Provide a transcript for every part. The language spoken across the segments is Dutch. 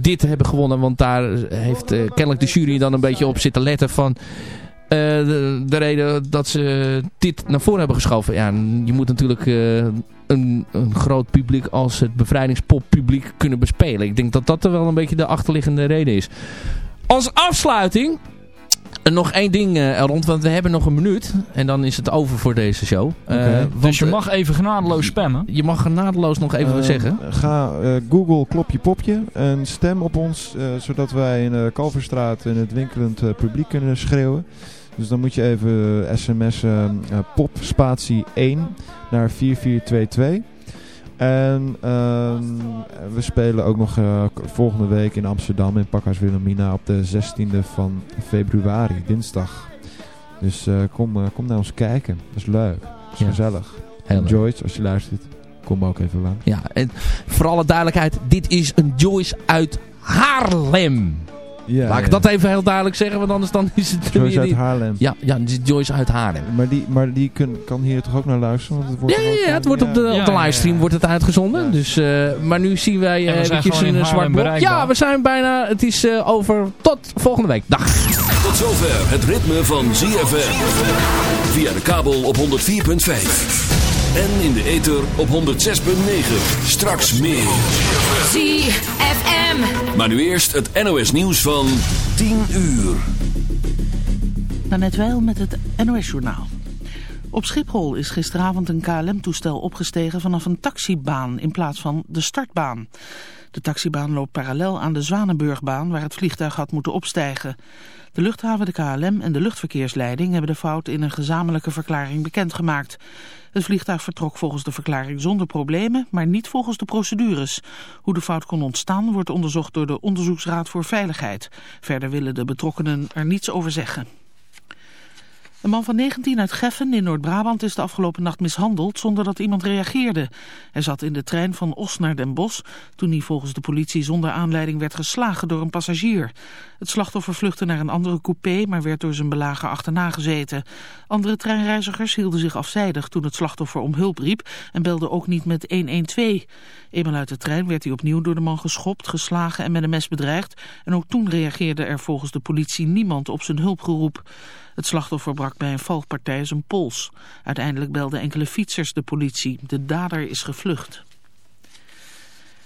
dit hebben gewonnen. Want daar heeft kennelijk de jury dan een beetje op zitten letten van... de, de, reden dat ze dit naar voren hebben geschoven. Ja, je moet natuurlijk een, een, groot publiek als het bevrijdingspoppubliek kunnen bespelen. Ik denk dat dat er wel een beetje de achterliggende reden is. Als afsluiting nog één ding uh, rond, want we hebben nog een minuut. En dan is het over voor deze show. Uh, dus je mag even genadeloos spammen? Je mag genadeloos nog even zeggen. Ga Google Klopje Popje en stem op ons. zodat wij in de Kalverstraat in het winkelend publiek kunnen schreeuwen. Dus dan moet je even sms'en pop spatie 1 naar 4422. En uh, we spelen ook nog uh, volgende week in Amsterdam in Pakhuis Wilhelmina op de 16e van februari, dinsdag. Dus uh, kom, uh, kom naar ons kijken. Dat is leuk. Dat is ja. gezellig. Joyce, als je luistert, kom ook even lang. Ja, en voor alle duidelijkheid, dit is een Joyce uit Haarlem. Ja, Laat ik dat even heel duidelijk zeggen, want anders dan is het... Joyce uit Haarlem. Ja, ja, Joyce uit Haarlem. Maar die, maar die kun, kan hier toch ook naar luisteren? Want het wordt ja, ja, het wordt op de, op de livestream wordt het uitgezonden. Dus, uh, maar nu zien wij uh, eventjes een zwart blok. Ja, we zijn bijna... Het is uh, over. Tot volgende week. Dag. Tot zover het ritme van ZFM. Via de kabel op 104.5. En in de ether op 106.9. Straks meer. ZFM. Maar nu eerst het NOS nieuws van 10 uur. net wel met het NOS journaal. Op Schiphol is gisteravond een KLM-toestel opgestegen vanaf een taxibaan in plaats van de startbaan. De taxibaan loopt parallel aan de Zwanenburgbaan waar het vliegtuig had moeten opstijgen. De luchthaven, de KLM en de luchtverkeersleiding hebben de fout in een gezamenlijke verklaring bekendgemaakt. Het vliegtuig vertrok volgens de verklaring zonder problemen, maar niet volgens de procedures. Hoe de fout kon ontstaan wordt onderzocht door de Onderzoeksraad voor Veiligheid. Verder willen de betrokkenen er niets over zeggen. Een man van 19 uit Geffen in Noord-Brabant is de afgelopen nacht mishandeld zonder dat iemand reageerde. Hij zat in de trein van Os naar Den Bosch toen hij volgens de politie zonder aanleiding werd geslagen door een passagier. Het slachtoffer vluchtte naar een andere coupé, maar werd door zijn belager achterna gezeten. Andere treinreizigers hielden zich afzijdig toen het slachtoffer om hulp riep en belden ook niet met 112. Eenmaal uit de trein werd hij opnieuw door de man geschopt, geslagen en met een mes bedreigd. En ook toen reageerde er volgens de politie niemand op zijn hulpgeroep. Het slachtoffer brak bij een valpartij zijn pols. Uiteindelijk belden enkele fietsers de politie. De dader is gevlucht.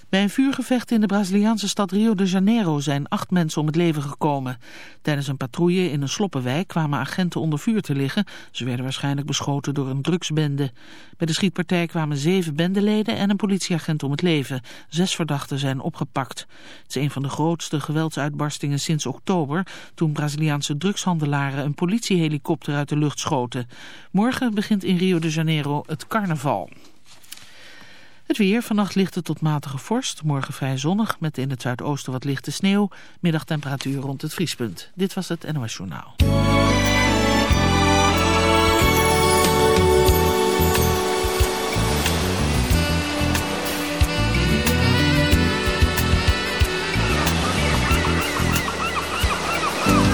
Bij een vuurgevecht in de Braziliaanse stad Rio de Janeiro zijn acht mensen om het leven gekomen. Tijdens een patrouille in een sloppenwijk kwamen agenten onder vuur te liggen. Ze werden waarschijnlijk beschoten door een drugsbende. Bij de schietpartij kwamen zeven bendeleden en een politieagent om het leven. Zes verdachten zijn opgepakt. Het is een van de grootste geweldsuitbarstingen sinds oktober... toen Braziliaanse drugshandelaren een politiehelikopter uit de lucht schoten. Morgen begint in Rio de Janeiro het carnaval. Het weer, vannacht lichte tot matige vorst. Morgen vrij zonnig, met in het zuidoosten wat lichte sneeuw. Middagtemperatuur rond het vriespunt. Dit was het NOS Journaal.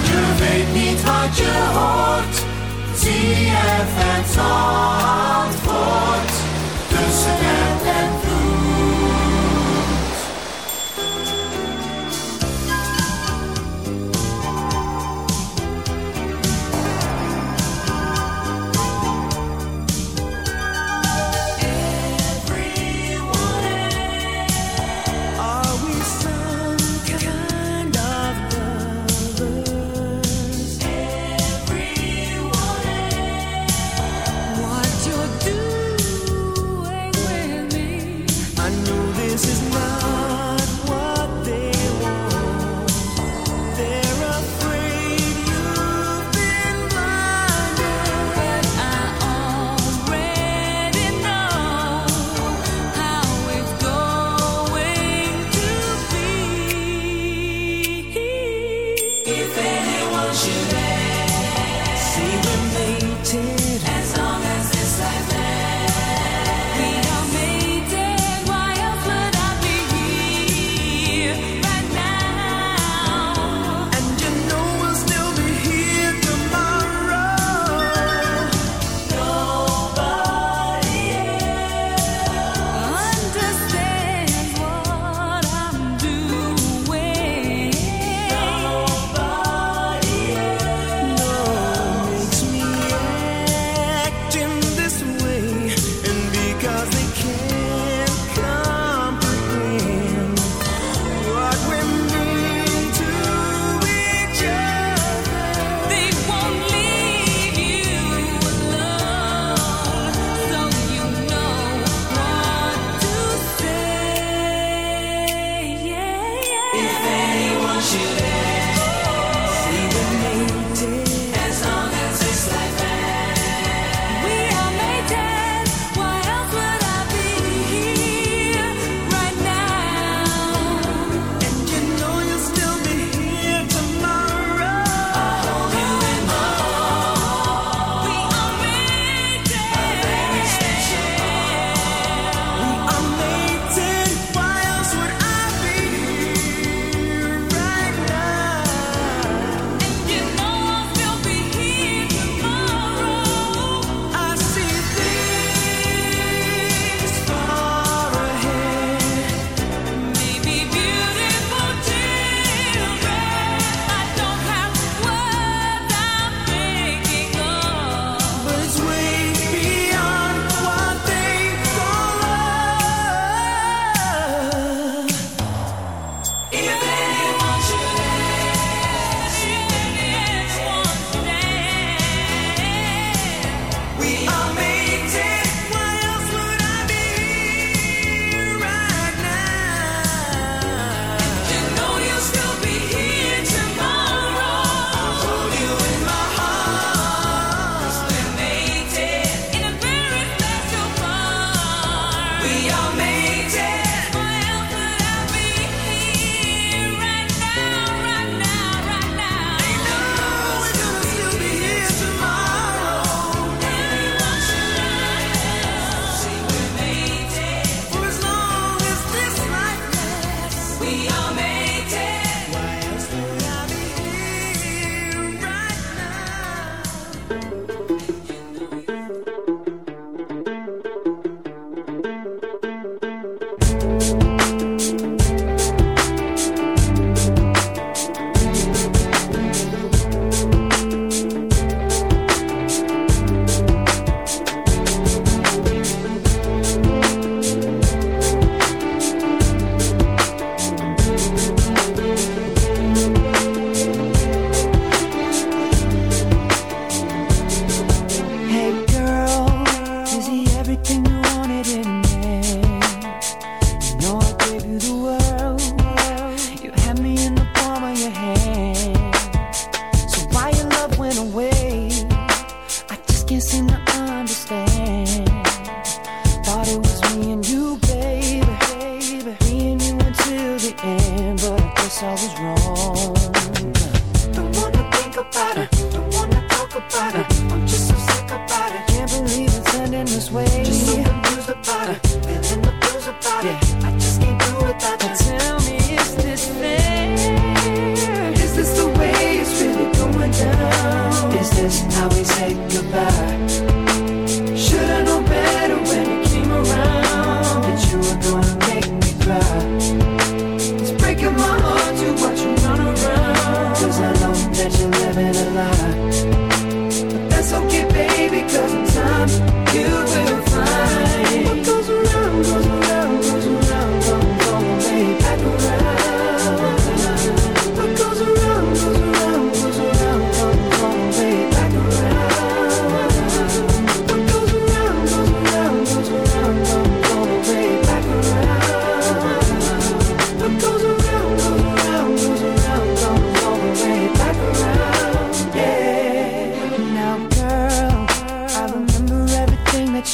Je weet niet wat je hoort. Zie je het. Tussen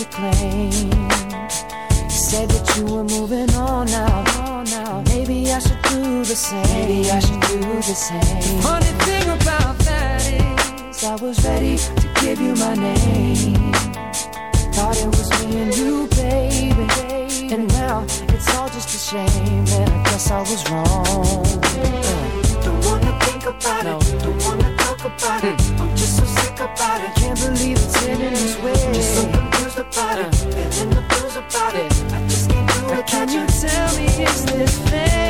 your claim. You said that you were moving on now. Maybe I should do the same. Maybe I should do the same. Funny thing about that is, I was ready to give you my name. Thought it was me and you, baby. And now it's all just a shame. And I guess I was wrong. Don't wanna think about no. it. Don't wanna talk about mm. it. Hmm. I'm just so sick about it. Can't believe it's ending this way about uh. it, feeling the blues about it. I just can't do it. Can you tell me is this fair?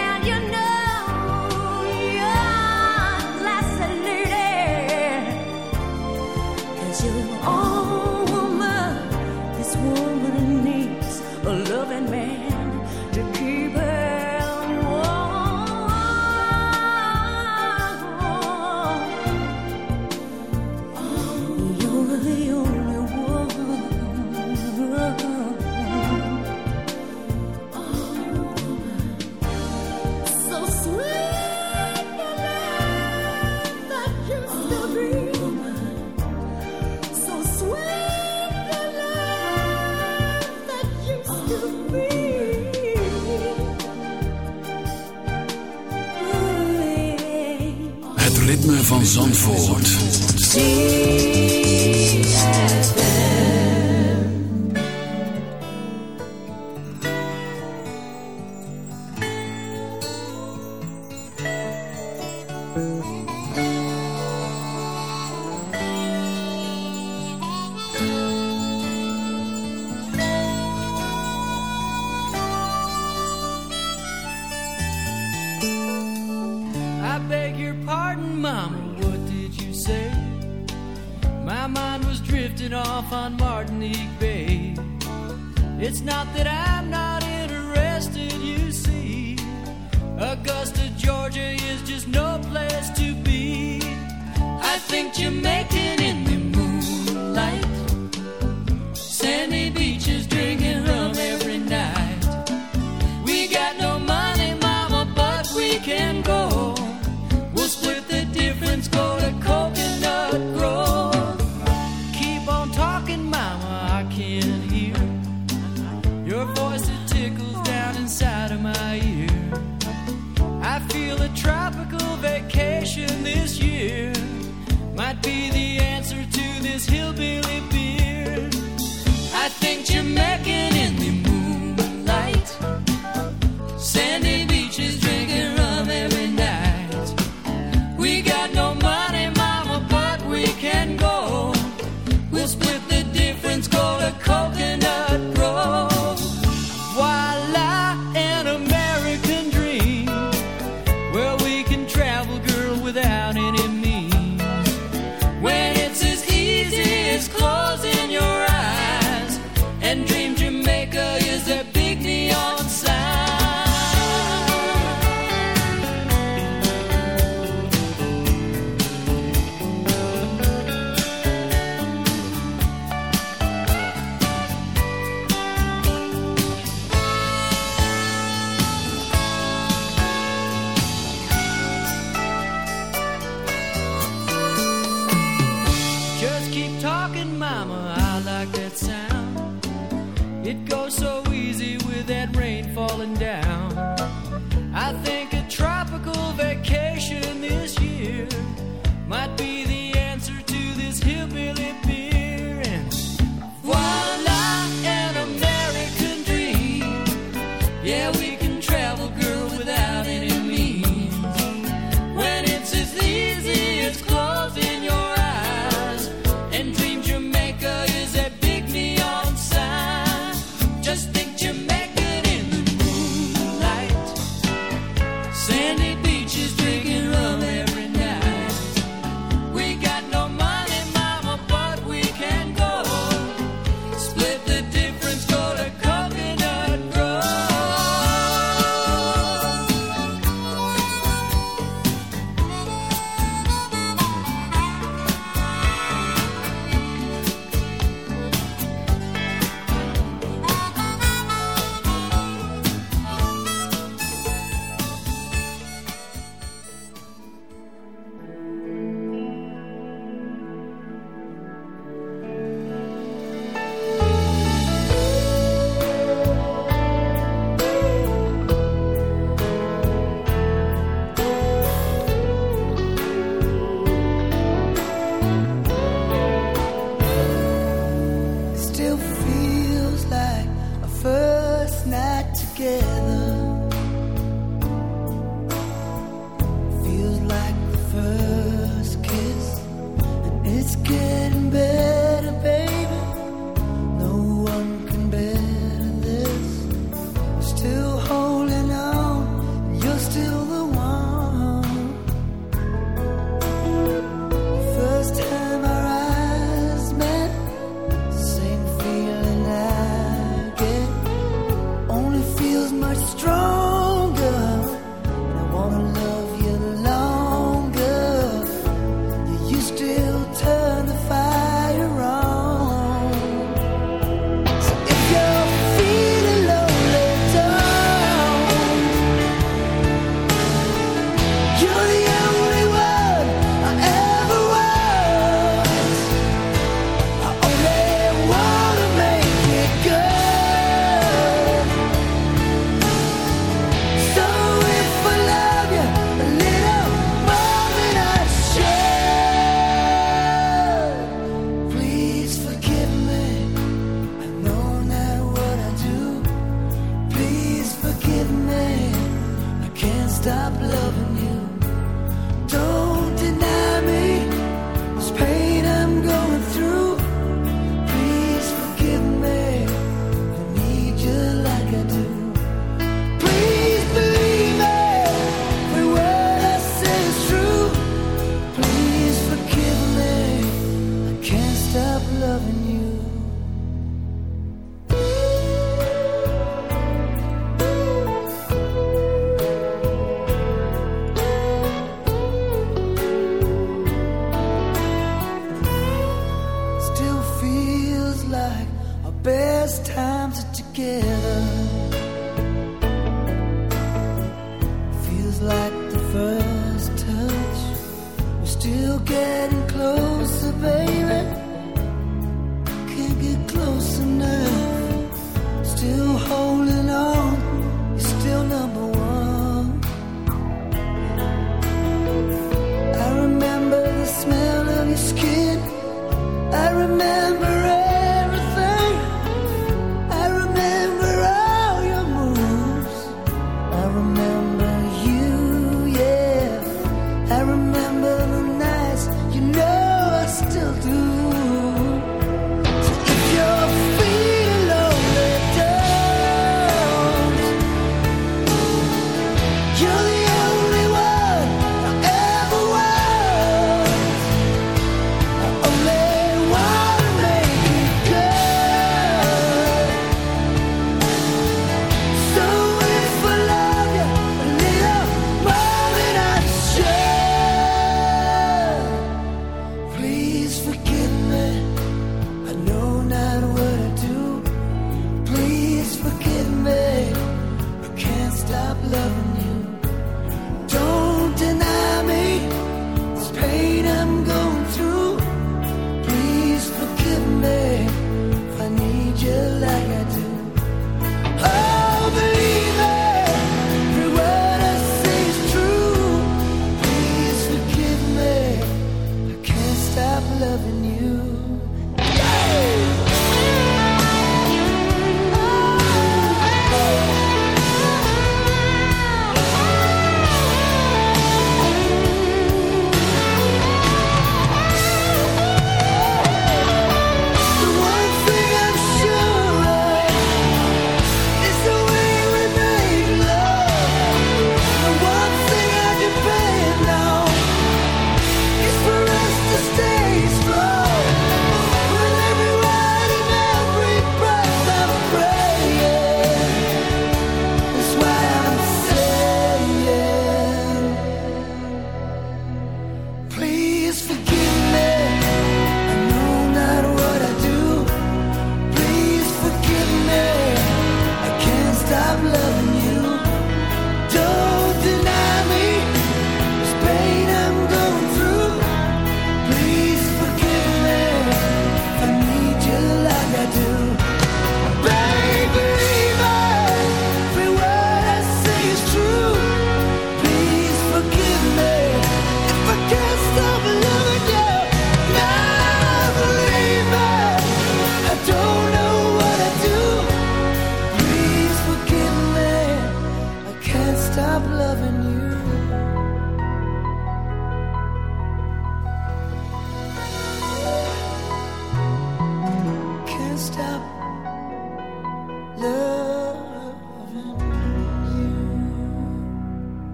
You're making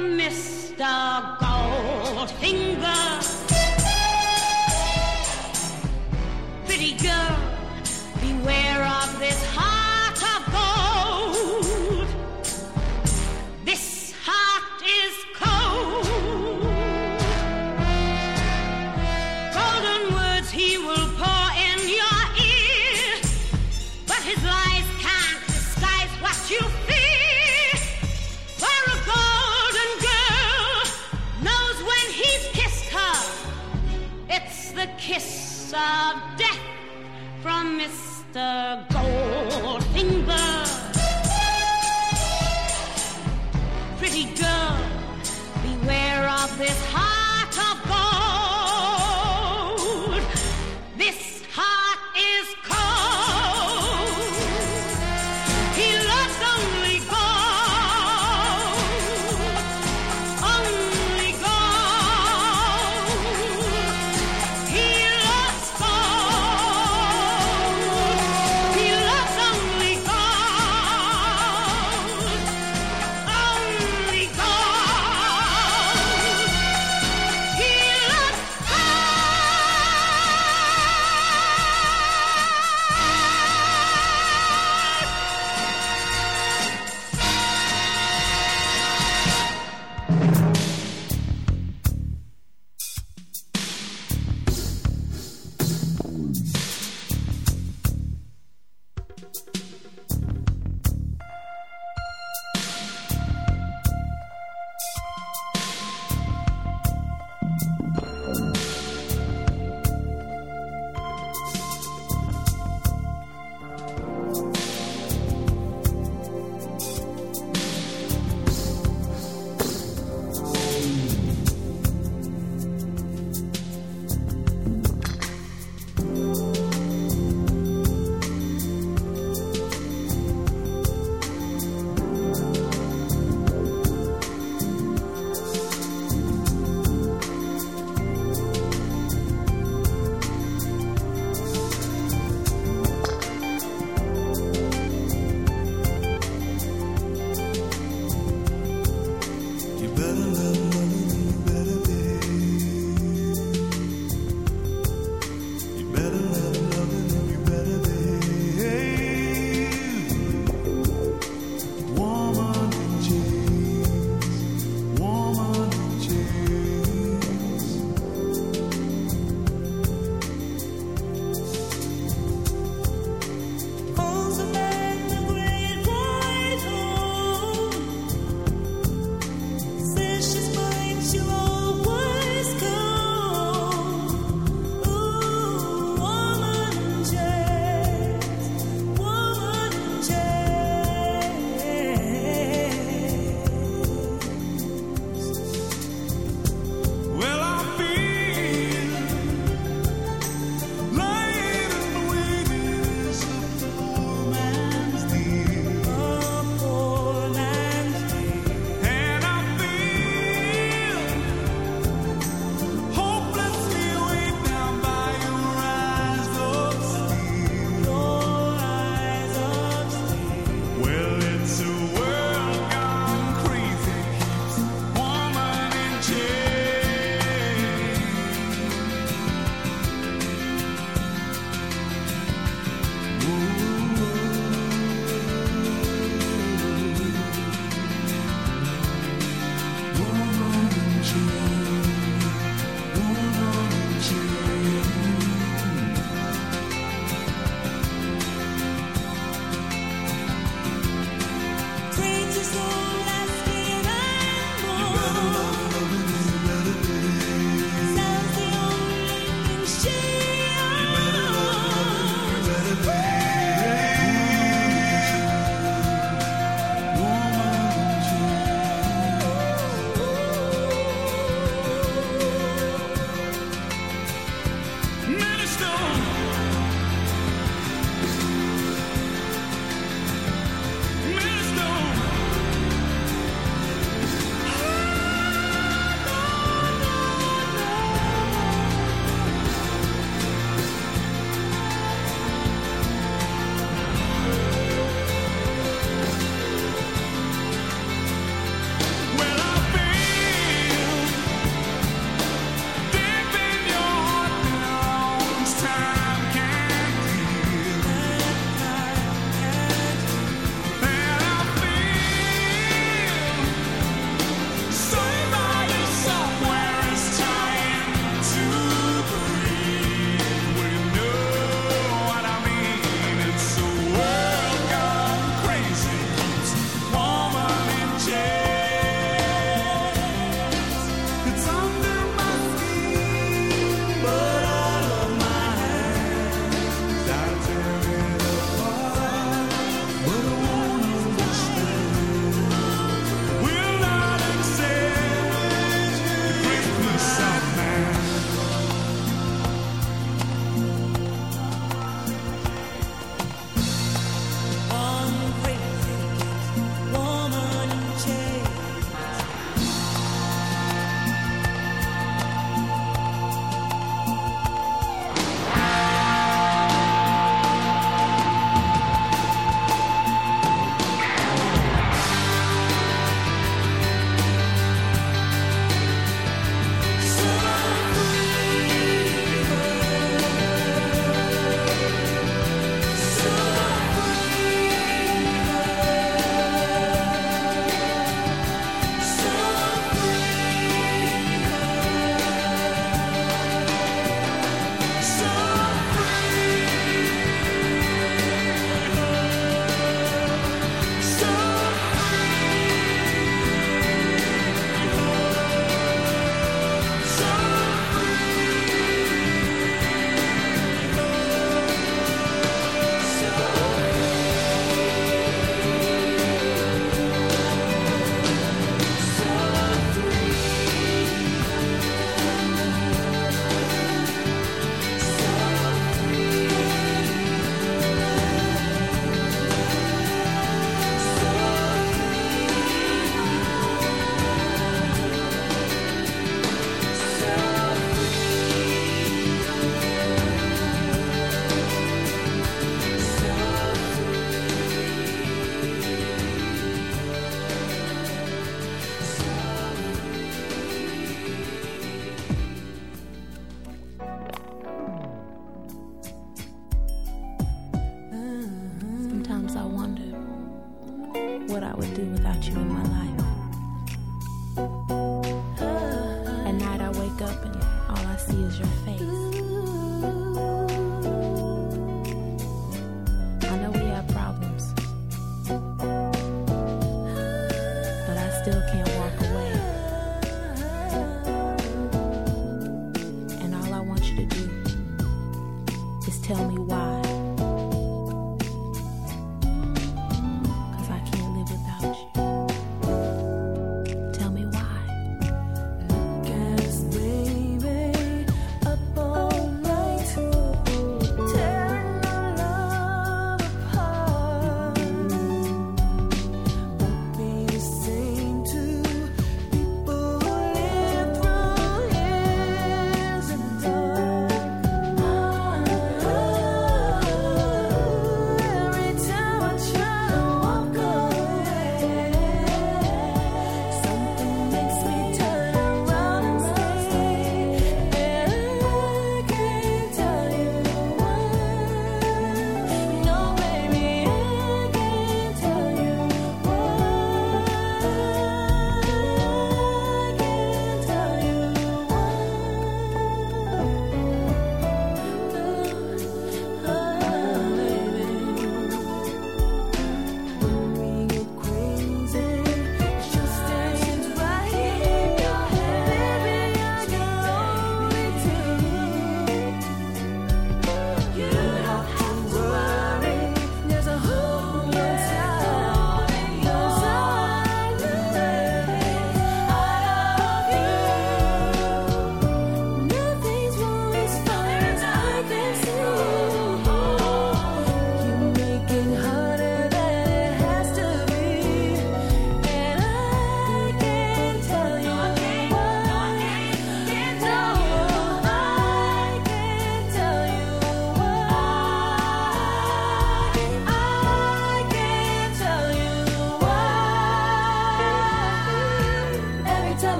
Mr. Goldfinger.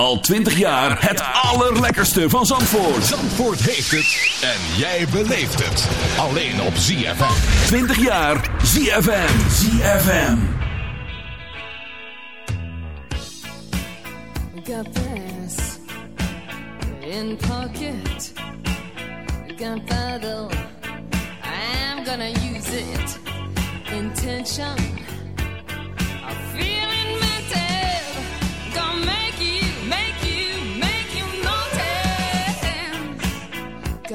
Al 20 jaar het allerlekkerste van Zandvoort. Zandvoort heeft het. En jij beleeft het. Alleen op ZFM. 20 jaar ZFM. ZFM. Got this in pocket. Gunpowder. I'm gonna use it. Intention.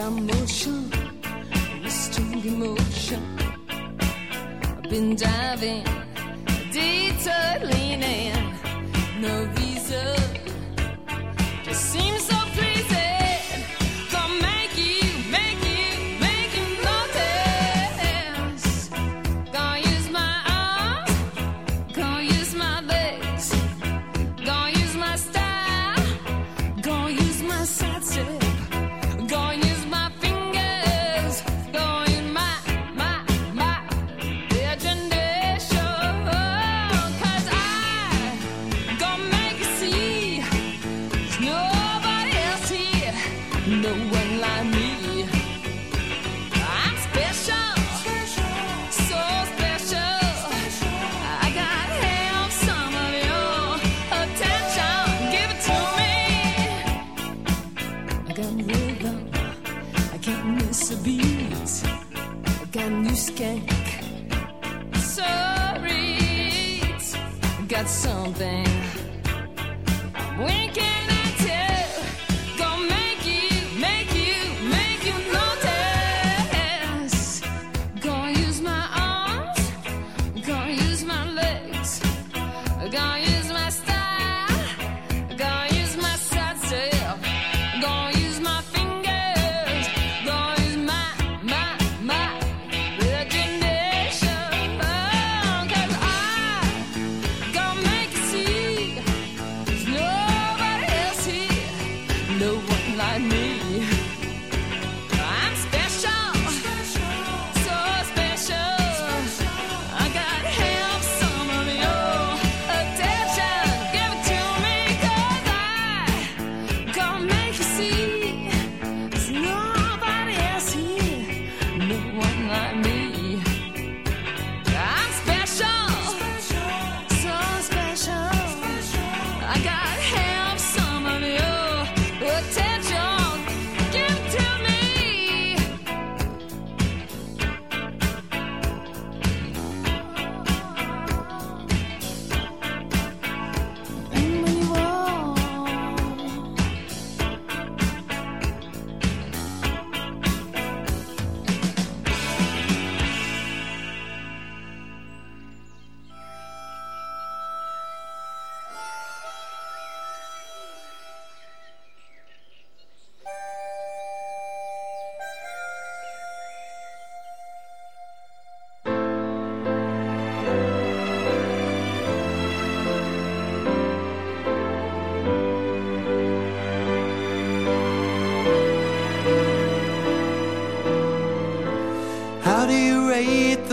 motion, wasting emotion. I've been diving, detour leaning, no. i got a new skank. Got something